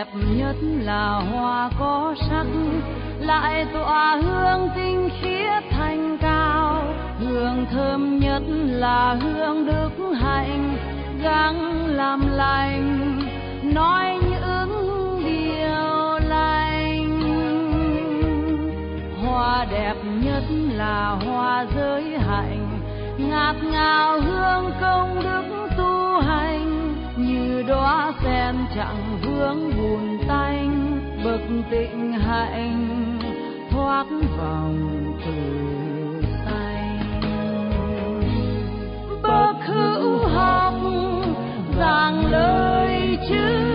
đẹp nhất là hoa có sắc, lại tỏa hương tinh khiết thanh cao. Hương thơm nhất là hương đức hạnh, gắng làm lành, nói những điều lành. Hoa đẹp nhất là hoa giới hạnh ngạt ngào hương công đức như đóa sen chẳng vướng buồn tanh, bực tịnh hạnh thoát vòng từ xanh. Bậc hữu học giảng lời chữ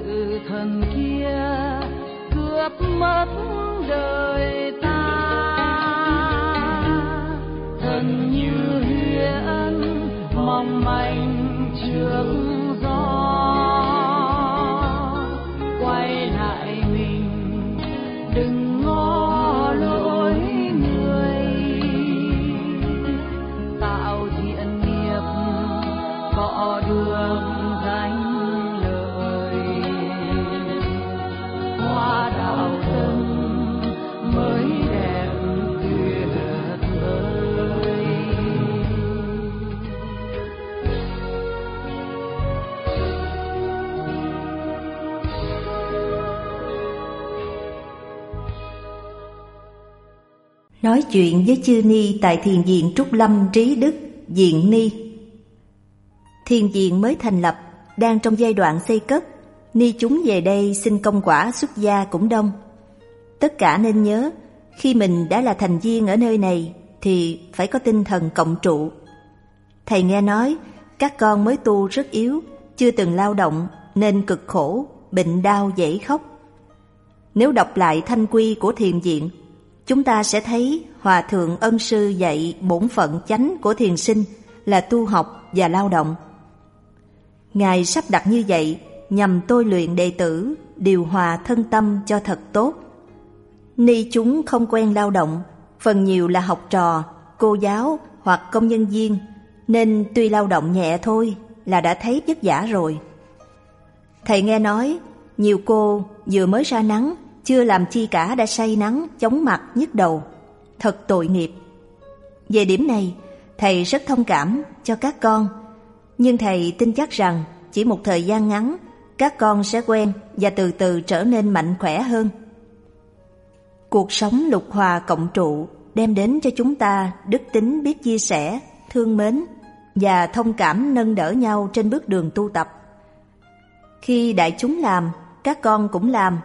tự thần kia cướp mất đời ta. Thần như huyễn mong manh trước Nói chuyện với chư Ni tại thiền viện Trúc Lâm Trí Đức, Diện Ni. Thiền viện mới thành lập, đang trong giai đoạn xây cất, Ni chúng về đây xin công quả xuất gia cũng đông. Tất cả nên nhớ, khi mình đã là thành viên ở nơi này thì phải có tinh thần cộng trụ. Thầy nghe nói, các con mới tu rất yếu, chưa từng lao động nên cực khổ, bệnh đau dễ khóc. Nếu đọc lại thanh quy của thiền viện, chúng ta sẽ thấy Hòa Thượng Ân Sư dạy bổn phận chánh của thiền sinh là tu học và lao động. Ngài sắp đặt như vậy nhằm tôi luyện đệ tử, điều hòa thân tâm cho thật tốt. Ni chúng không quen lao động, phần nhiều là học trò, cô giáo hoặc công nhân viên, nên tuy lao động nhẹ thôi là đã thấy vất vả rồi. Thầy nghe nói, nhiều cô vừa mới ra nắng, chưa làm chi cả đã say nắng, chóng mặt, nhức đầu. Thật tội nghiệp. Về điểm này, thầy rất thông cảm cho các con, nhưng thầy tin chắc rằng chỉ một thời gian ngắn, các con sẽ quen và từ từ trở nên mạnh khỏe hơn. Cuộc sống lục hòa cộng trụ đem đến cho chúng ta đức tính biết chia sẻ, thương mến và thông cảm nâng đỡ nhau trên bước đường tu tập. Khi đại chúng làm, các con cũng làm.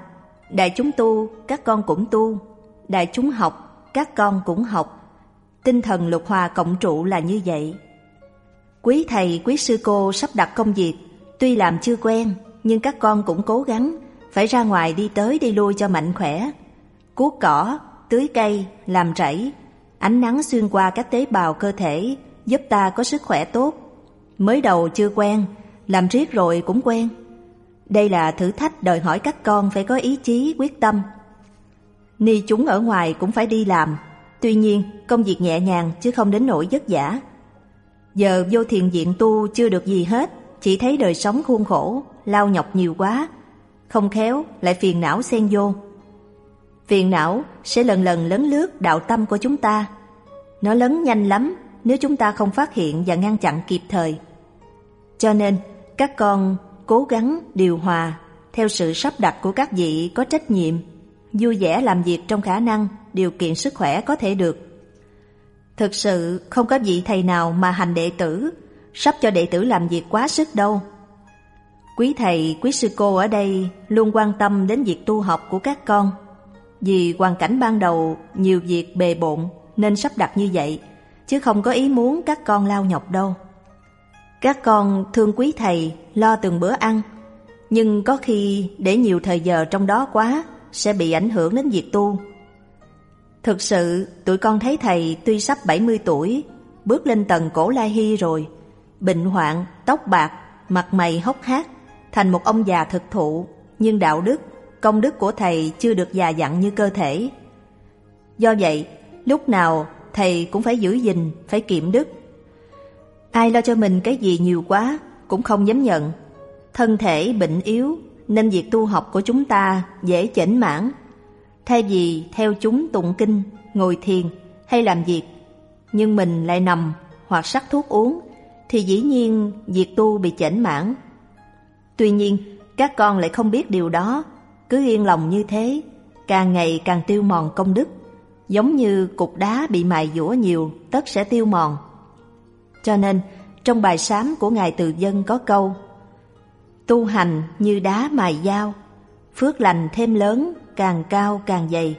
Đại chúng tu, các con cũng tu. Đại chúng học, các con cũng học. Tinh thần lục hòa cộng trụ là như vậy. Quý thầy, quý sư cô sắp đặt công việc, tuy làm chưa quen, nhưng các con cũng cố gắng, phải ra ngoài đi tới đi lui cho mạnh khỏe. Cuốc cỏ, tưới cây, làm rẫy, ánh nắng xuyên qua các tế bào cơ thể giúp ta có sức khỏe tốt. Mới đầu chưa quen, làm riết rồi cũng quen. Đây là thử thách đòi hỏi các con phải có ý chí, quyết tâm. Ni chúng ở ngoài cũng phải đi làm, tuy nhiên công việc nhẹ nhàng chứ không đến nỗi vất vả. Giờ vô thiền viện tu chưa được gì hết, chỉ thấy đời sống khuôn khổ, lao nhọc nhiều quá. Không khéo lại phiền não xen vô. Phiền não sẽ lần lần lấn lướt đạo tâm của chúng ta. Nó lấn nhanh lắm nếu chúng ta không phát hiện và ngăn chặn kịp thời. Cho nên, các con cố gắng điều hòa theo sự sắp đặt của các vị có trách nhiệm, vui vẻ làm việc trong khả năng, điều kiện sức khỏe có thể được. Thực sự không có vị thầy nào mà hành đệ tử, sắp cho đệ tử làm việc quá sức đâu. Quý thầy, quý sư cô ở đây luôn quan tâm đến việc tu học của các con. Vì hoàn cảnh ban đầu nhiều việc bề bộn nên sắp đặt như vậy, chứ không có ý muốn các con lao nhọc đâu. Các con thương quý thầy, lo từng bữa ăn, nhưng có khi để nhiều thời giờ trong đó quá sẽ bị ảnh hưởng đến việc tu. Thực sự, tụi con thấy thầy tuy sắp 70 tuổi, bước lên tầng cổ lai hy rồi, bệnh hoạn, tóc bạc, mặt mày hốc hác, thành một ông già thực thụ, nhưng đạo đức, công đức của thầy chưa được già dặn như cơ thể. Do vậy, lúc nào thầy cũng phải giữ gìn, phải kiệm đức. Ai lo cho mình cái gì nhiều quá cũng không dám nhận. Thân thể bệnh yếu nên việc tu học của chúng ta dễ chểnh mãn. Thay vì theo chúng tụng kinh, ngồi thiền hay làm việc, nhưng mình lại nằm hoặc sắc thuốc uống, thì dĩ nhiên việc tu bị chểnh mãn. Tuy nhiên, các con lại không biết điều đó, cứ yên lòng như thế, càng ngày càng tiêu mòn công đức, giống như cục đá bị mài dũa nhiều tất sẽ tiêu mòn. Cho nên, trong bài sám của Ngài Từ Dân có câu Tu hành như đá mài dao, phước lành thêm lớn, càng cao càng dày.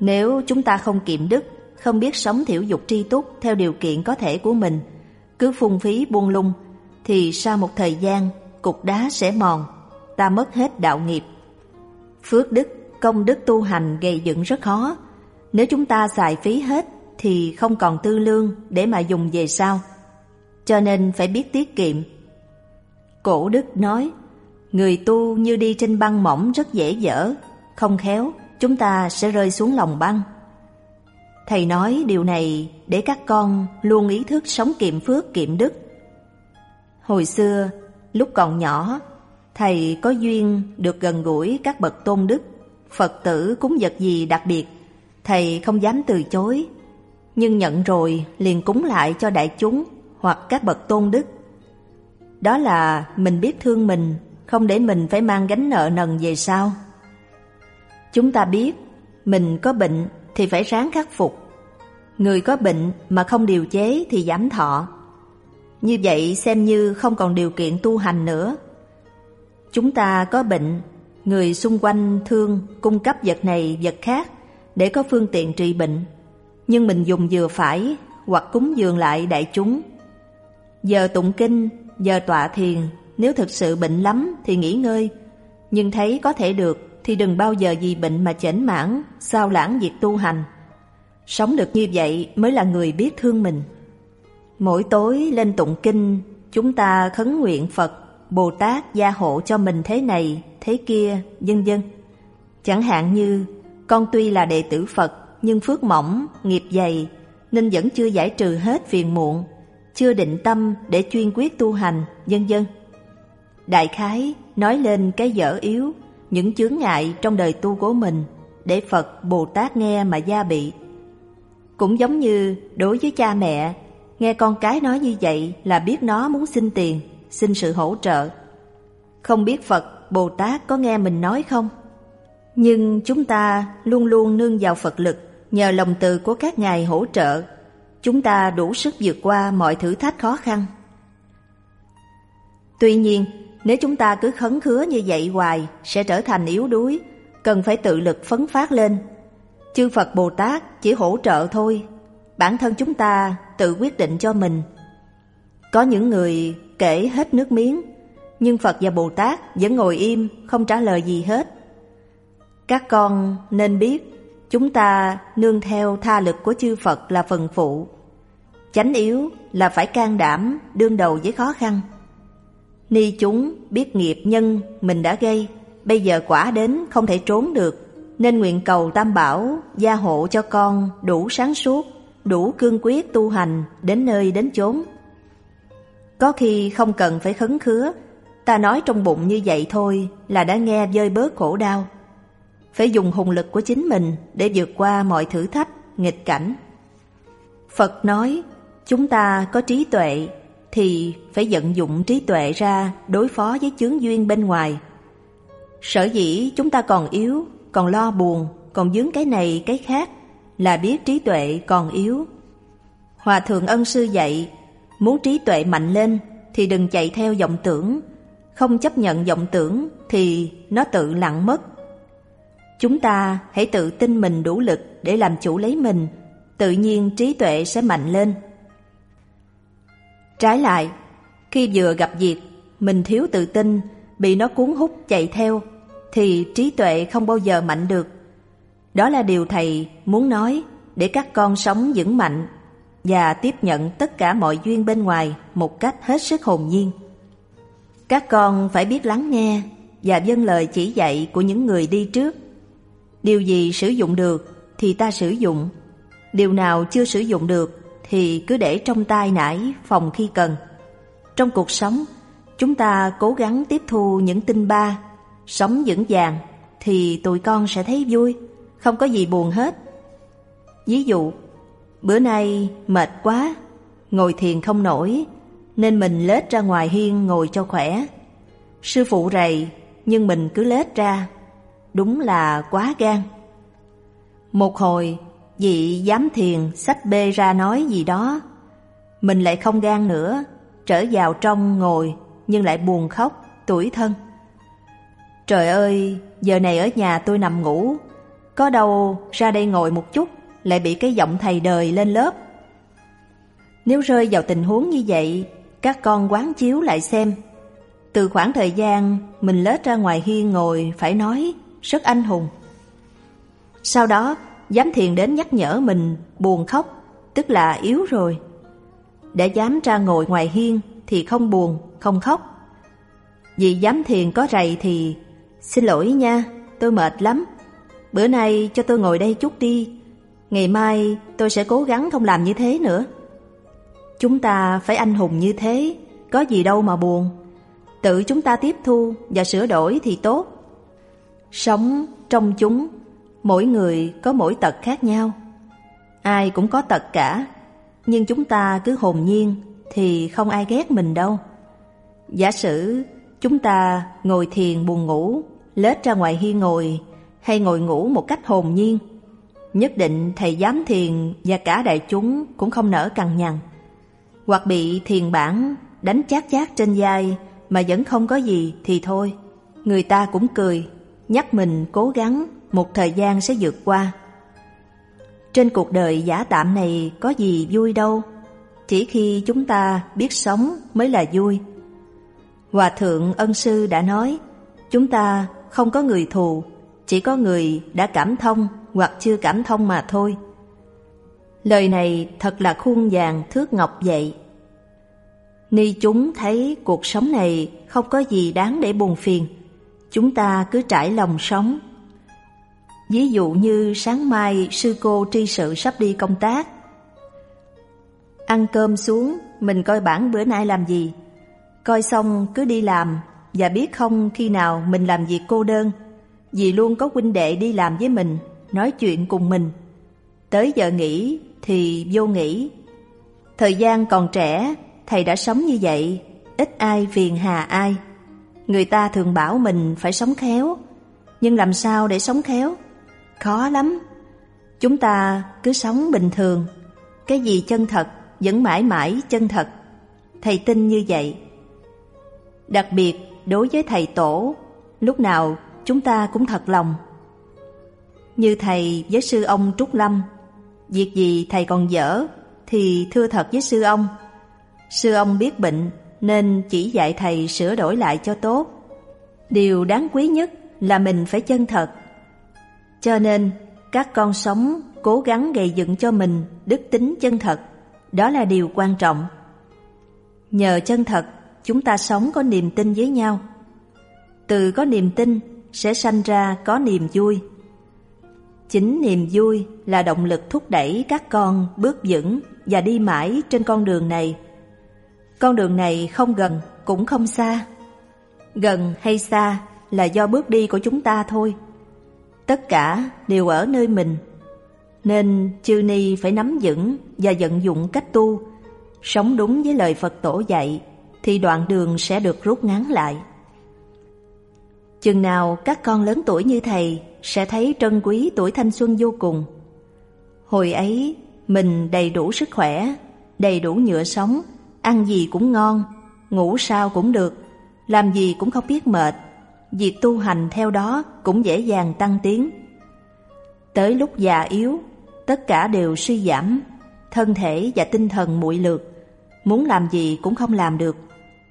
Nếu chúng ta không kiệm đức, không biết sống thiểu dục tri túc theo điều kiện có thể của mình, cứ phung phí buông lung, thì sau một thời gian, cục đá sẽ mòn, ta mất hết đạo nghiệp. Phước đức, công đức tu hành gây dựng rất khó. Nếu chúng ta xài phí hết, thì không còn tư lương để mà dùng về sau. Cho nên phải biết tiết kiệm. Cổ đức nói, người tu như đi trên băng mỏng rất dễ dở, không khéo chúng ta sẽ rơi xuống lòng băng. Thầy nói điều này để các con luôn ý thức sống kiệm phước kiệm đức. Hồi xưa, lúc còn nhỏ, thầy có duyên được gần gũi các bậc tôn đức, Phật tử cúng vật gì đặc biệt, thầy không dám từ chối, nhưng nhận rồi liền cúng lại cho đại chúng hoặc các bậc tôn đức. Đó là mình biết thương mình, không để mình phải mang gánh nợ nần về sau. Chúng ta biết mình có bệnh thì phải ráng khắc phục. Người có bệnh mà không điều chế thì giảm thọ. Như vậy xem như không còn điều kiện tu hành nữa. Chúng ta có bệnh, người xung quanh thương cung cấp vật này vật khác để có phương tiện trị bệnh. Nhưng mình dùng vừa phải hoặc cúng dường lại đại chúng. Giờ tụng kinh, giờ tọa thiền, nếu thực sự bệnh lắm thì nghỉ ngơi. Nhưng thấy có thể được thì đừng bao giờ vì bệnh mà chểnh mãn, sao lãng việc tu hành. Sống được như vậy mới là người biết thương mình. Mỗi tối lên tụng kinh, chúng ta khấn nguyện Phật, Bồ Tát gia hộ cho mình thế này, thế kia, vân vân. Chẳng hạn như, con tuy là đệ tử Phật, nhưng phước mỏng, nghiệp dày, nên vẫn chưa giải trừ hết phiền muộn, chưa định tâm để chuyên quyết tu hành, vân vân. Đại khái nói lên cái dở yếu những chướng ngại trong đời tu của mình để Phật Bồ Tát nghe mà gia bị. Cũng giống như đối với cha mẹ, nghe con cái nói như vậy là biết nó muốn xin tiền, xin sự hỗ trợ. Không biết Phật Bồ Tát có nghe mình nói không? Nhưng chúng ta luôn luôn nương vào Phật lực, nhờ lòng từ của các ngài hỗ trợ, chúng ta đủ sức vượt qua mọi thử thách khó khăn. Tuy nhiên, nếu chúng ta cứ khấn khứa như vậy hoài sẽ trở thành yếu đuối, cần phải tự lực phấn phát lên. Chư Phật Bồ Tát chỉ hỗ trợ thôi, bản thân chúng ta tự quyết định cho mình. Có những người kể hết nước miếng, nhưng Phật và Bồ Tát vẫn ngồi im, không trả lời gì hết. Các con nên biết, chúng ta nương theo tha lực của chư Phật là phần phụ. Chánh yếu là phải can đảm đương đầu với khó khăn. Ni chúng biết nghiệp nhân mình đã gây, bây giờ quả đến không thể trốn được, nên nguyện cầu Tam Bảo gia hộ cho con đủ sáng suốt, đủ cương quyết tu hành đến nơi đến chốn. Có khi không cần phải khấn khứa, ta nói trong bụng như vậy thôi là đã nghe dơi bớt khổ đau. Phải dùng hùng lực của chính mình để vượt qua mọi thử thách, nghịch cảnh. Phật nói, chúng ta có trí tuệ thì phải vận dụng trí tuệ ra đối phó với chướng duyên bên ngoài. Sở dĩ chúng ta còn yếu, còn lo buồn, còn dướng cái này cái khác là biết trí tuệ còn yếu. Hòa thượng ân sư dạy, muốn trí tuệ mạnh lên thì đừng chạy theo vọng tưởng, không chấp nhận vọng tưởng thì nó tự lặng mất. Chúng ta hãy tự tin mình đủ lực để làm chủ lấy mình, tự nhiên trí tuệ sẽ mạnh lên. Trái lại, khi vừa gặp việc, mình thiếu tự tin, bị nó cuốn hút chạy theo, thì trí tuệ không bao giờ mạnh được. Đó là điều thầy muốn nói để các con sống vững mạnh. và tiếp nhận tất cả mọi duyên bên ngoài một cách hết sức hồn nhiên. Các con phải biết lắng nghe và vâng lời chỉ dạy của những người đi trước. Điều gì sử dụng được thì ta sử dụng, điều nào chưa sử dụng được thì cứ để trong tay nải phòng khi cần. Trong cuộc sống, chúng ta cố gắng tiếp thu những tinh ba, sống vững vàng thì tụi con sẽ thấy vui, không có gì buồn hết. Ví dụ, bữa nay mệt quá, ngồi thiền không nổi, nên mình lết ra ngoài hiên ngồi cho khỏe. Sư phụ rầy, nhưng mình cứ lết ra, đúng là quá gan. Một hồi, vị giám thiền sách bê ra nói gì đó, mình lại không gan nữa, trở vào trong ngồi nhưng lại buồn khóc, tủi thân. Trời ơi, giờ này ở nhà tôi nằm ngủ, có đâu ra đây ngồi một chút lại bị cái giọng thầy đời lên lớp. Nếu rơi vào tình huống như vậy, các con quán chiếu lại xem. Từ khoảng thời gian mình lết ra ngoài hiên ngồi phải nói rất anh hùng. Sau đó, giám thiền đến nhắc nhở mình buồn khóc, tức là yếu rồi. Để dám ra ngồi ngoài hiên thì không buồn, không khóc. Vì giám thiền có rầy thì Xin lỗi nha, tôi mệt lắm. Bữa nay cho tôi ngồi đây chút đi. Ngày mai tôi sẽ cố gắng không làm như thế nữa. Chúng ta phải anh hùng như thế, có gì đâu mà buồn. Tự chúng ta tiếp thu và sửa đổi thì tốt. Sống trong chúng, mỗi người có mỗi tật khác nhau. Ai cũng có tật cả, nhưng chúng ta cứ hồn nhiên thì không ai ghét mình đâu. Giả sử chúng ta ngồi thiền buồn ngủ lết ra ngoài hiên ngồi hay ngồi ngủ một cách hồn nhiên. Nhất định thầy giám thiền và cả đại chúng cũng không nỡ cằn nhằn. Hoặc bị thiền bản đánh chát chát trên vai mà vẫn không có gì thì thôi. Người ta cũng cười, nhắc mình cố gắng một thời gian sẽ vượt qua. Trên cuộc đời giả tạm này có gì vui đâu, chỉ khi chúng ta biết sống mới là vui. Hòa thượng ân sư đã nói, chúng ta không có người thù, chỉ có người đã cảm thông hoặc chưa cảm thông mà thôi. Lời này thật là khuôn vàng thước ngọc vậy. Ni chúng thấy cuộc sống này không có gì đáng để buồn phiền, chúng ta cứ trải lòng sống. Ví dụ như sáng mai sư cô tri sự sắp đi công tác. Ăn cơm xuống, mình coi bản bữa nay làm gì. Coi xong cứ đi làm và biết không khi nào mình làm việc cô đơn, vì luôn có huynh đệ đi làm với mình, nói chuyện cùng mình. Tới giờ nghỉ thì vô nghỉ. Thời gian còn trẻ, thầy đã sống như vậy, ít ai phiền hà ai. Người ta thường bảo mình phải sống khéo, nhưng làm sao để sống khéo? Khó lắm. Chúng ta cứ sống bình thường, cái gì chân thật vẫn mãi mãi chân thật. Thầy tin như vậy. Đặc biệt đối với thầy tổ, lúc nào chúng ta cũng thật lòng. Như thầy với sư ông Trúc Lâm, việc gì thầy còn dở thì thưa thật với sư ông. Sư ông biết bệnh nên chỉ dạy thầy sửa đổi lại cho tốt. Điều đáng quý nhất là mình phải chân thật. Cho nên các con sống cố gắng gây dựng cho mình đức tính chân thật, đó là điều quan trọng. Nhờ chân thật chúng ta sống có niềm tin với nhau. Từ có niềm tin sẽ sanh ra có niềm vui. Chính niềm vui là động lực thúc đẩy các con bước vững và đi mãi trên con đường này. Con đường này không gần cũng không xa. Gần hay xa là do bước đi của chúng ta thôi. Tất cả đều ở nơi mình. Nên chư ni phải nắm vững và vận dụng cách tu, sống đúng với lời Phật tổ dạy thì đoạn đường sẽ được rút ngắn lại. Chừng nào các con lớn tuổi như thầy sẽ thấy trân quý tuổi thanh xuân vô cùng. Hồi ấy, mình đầy đủ sức khỏe, đầy đủ nhựa sống, ăn gì cũng ngon, ngủ sao cũng được, làm gì cũng không biết mệt, việc tu hành theo đó cũng dễ dàng tăng tiến. Tới lúc già yếu, tất cả đều suy giảm, thân thể và tinh thần muội lược, muốn làm gì cũng không làm được.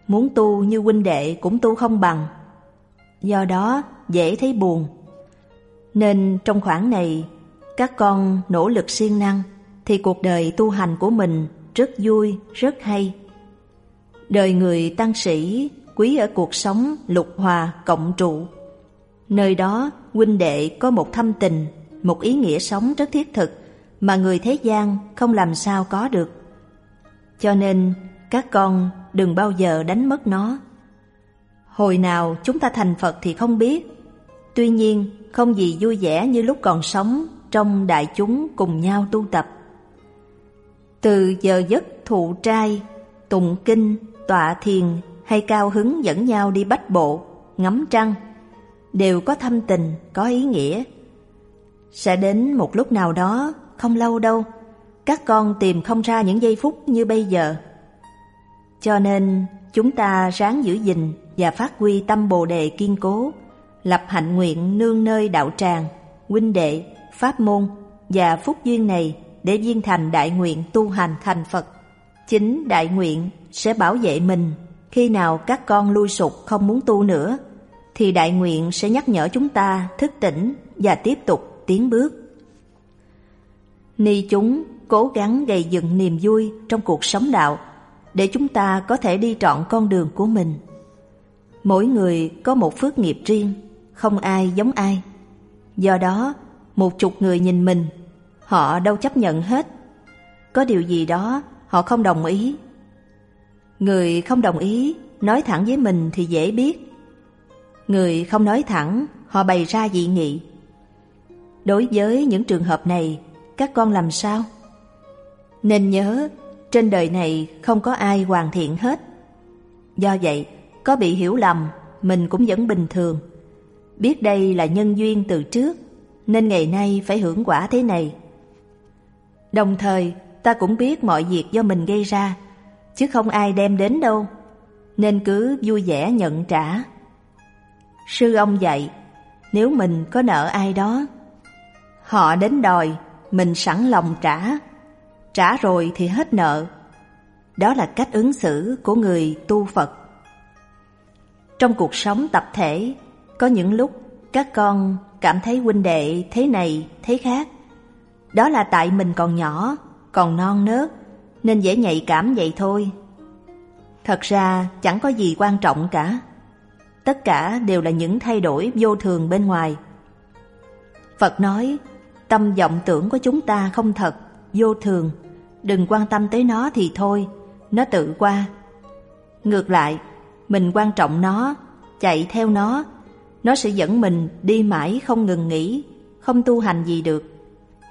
Muốn tu như huynh đệ cũng tu không bằng Do đó dễ thấy buồn Nên trong khoảng này Các con nỗ lực siêng năng thì cuộc đời tu hành của mình rất vui, rất hay. Đời người tăng sĩ quý ở cuộc sống lục hòa cộng trụ. Nơi đó huynh đệ có một thâm tình, một ý nghĩa sống rất thiết thực mà người thế gian không làm sao có được. Cho nên các con đừng bao giờ đánh mất nó. Hồi nào chúng ta thành Phật thì không biết. Tuy nhiên không gì vui vẻ như lúc còn sống trong đại chúng cùng nhau tu tập. Từ giờ giấc thụ trai, tụng kinh, tọa thiền hay cao hứng dẫn nhau đi bách bộ, ngắm trăng, đều có thâm tình, có ý nghĩa. Sẽ đến một lúc nào đó, không lâu đâu, các con tìm không ra những giây phút như bây giờ. Cho nên chúng ta ráng giữ gìn và phát huy tâm bồ đề kiên cố, lập hạnh nguyện nương nơi đạo tràng, huynh đệ, pháp môn và phúc duyên này để viên thành đại nguyện tu hành thành Phật. Chính đại nguyện sẽ bảo vệ mình khi nào các con lui sụp không muốn tu nữa thì đại nguyện sẽ nhắc nhở chúng ta thức tỉnh và tiếp tục tiến bước. Ni chúng cố gắng gây dựng niềm vui trong cuộc sống đạo để chúng ta có thể đi trọn con đường của mình. Mỗi người có một phước nghiệp riêng, không ai giống ai. Do đó, một chục người nhìn mình, họ đâu chấp nhận hết. Có điều gì đó họ không đồng ý. Người không đồng ý nói thẳng với mình thì dễ biết. Người không nói thẳng, họ bày ra dị nghị. Đối với những trường hợp này, các con làm sao? Nên nhớ, trên đời này không có ai hoàn thiện hết. Do vậy, có bị hiểu lầm, mình cũng vẫn bình thường. Biết đây là nhân duyên từ trước, nên ngày nay phải hưởng quả thế này. Đồng thời, ta cũng biết mọi việc do mình gây ra, chứ không ai đem đến đâu, nên cứ vui vẻ nhận trả. Sư ông dạy, nếu mình có nợ ai đó, họ đến đòi, mình sẵn lòng trả, trả rồi thì hết nợ. Đó là cách ứng xử của người tu Phật. Trong cuộc sống tập thể, có những lúc các con cảm thấy huynh đệ thế này, thế khác. Đó là tại mình còn nhỏ, còn non nớt, nên dễ nhạy cảm vậy thôi. Thật ra chẳng có gì quan trọng cả. Tất cả đều là những thay đổi vô thường bên ngoài. Phật nói, tâm vọng tưởng của chúng ta không thật, vô thường. Đừng quan tâm tới nó thì thôi, nó tự qua. Ngược lại, mình quan trọng nó, chạy theo nó, nó sẽ dẫn mình đi mãi không ngừng nghỉ, không tu hành gì được.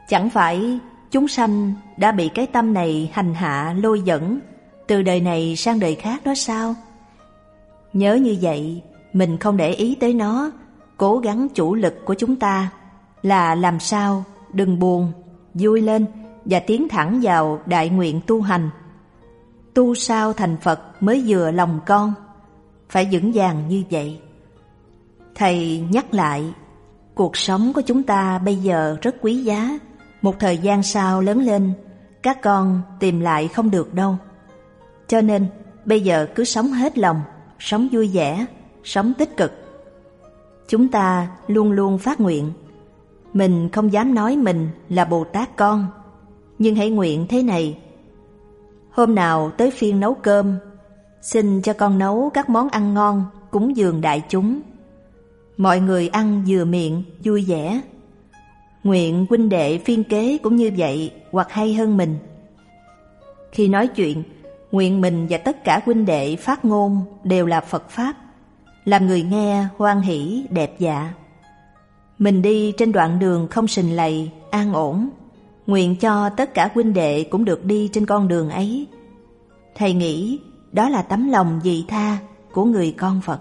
Chẳng phải chúng sanh đã bị cái tâm này hành hạ lôi dẫn từ đời này sang đời khác đó sao? Nhớ như vậy, mình không để ý tới nó, cố gắng chủ lực của chúng ta là làm sao đừng buồn, vui lên và tiến thẳng vào đại nguyện tu hành. Tu sao thành Phật mới vừa lòng con, phải vững vàng như vậy. Thầy nhắc lại, cuộc sống của chúng ta bây giờ rất quý giá, một thời gian sau lớn lên, các con tìm lại không được đâu. Cho nên bây giờ cứ sống hết lòng, sống vui vẻ, sống tích cực. Chúng ta luôn luôn phát nguyện. Mình không dám nói mình là Bồ Tát con, nhưng hãy nguyện thế này. Hôm nào tới phiên nấu cơm, xin cho con nấu các món ăn ngon cúng dường đại chúng. Mọi người ăn vừa miệng, vui vẻ. Nguyện huynh đệ phiên kế cũng như vậy hoặc hay hơn mình. Khi nói chuyện, nguyện mình và tất cả huynh đệ phát ngôn đều là Phật Pháp, làm người nghe hoan hỷ đẹp dạ. Mình đi trên đoạn đường không sình lầy, an ổn, nguyện cho tất cả huynh đệ cũng được đi trên con đường ấy. Thầy nghĩ đó là tấm lòng dị tha của người con Phật.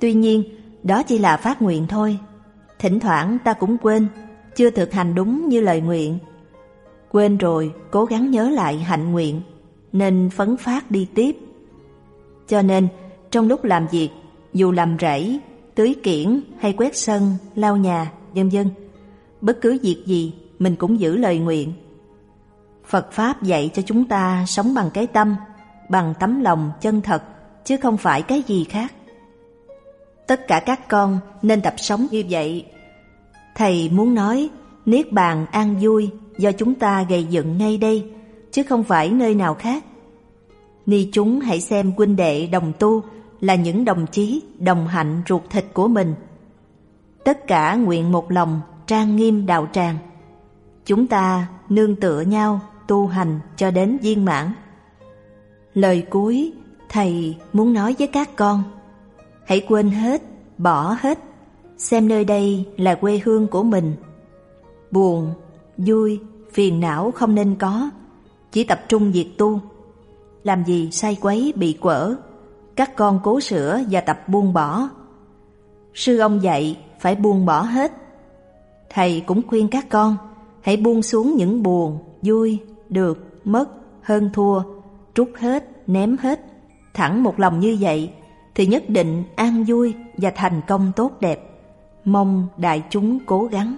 Tuy nhiên, đó chỉ là phát nguyện thôi. Thỉnh thoảng ta cũng quên, chưa thực hành đúng như lời nguyện Quên rồi, cố gắng nhớ lại hạnh nguyện, nên phấn phát đi tiếp. Cho nên, trong lúc làm việc, dù làm rẫy, tưới kiển hay quét sân, lau nhà, vân vân, bất cứ việc gì mình cũng giữ lời nguyện. Phật Pháp dạy cho chúng ta sống bằng cái tâm, bằng tấm lòng chân thật, chứ không phải cái gì khác. Tất cả các con nên tập sống như vậy. Thầy muốn nói, Niết bàn an vui do chúng ta gây dựng ngay đây, chứ không phải nơi nào khác. Ni chúng hãy xem huynh đệ đồng tu là những đồng chí, đồng hạnh ruột thịt của mình. Tất cả nguyện một lòng, trang nghiêm đạo tràng. Chúng ta nương tựa nhau, tu hành cho đến viên mãn. Lời cuối, Thầy muốn nói với các con, hãy quên hết, bỏ hết, xem nơi đây là quê hương của mình. Buồn, vui, phiền não không nên có, chỉ tập trung việc tu. Làm gì say quấy bị quở, các con cố sửa và tập buông bỏ. Sư ông dạy phải buông bỏ hết. Thầy cũng khuyên các con hãy buông xuống những buồn, vui, được, mất, hơn thua, trút hết, ném hết. Thẳng một lòng như vậy thì nhất định an vui và thành công tốt đẹp. Mong đại chúng cố gắng.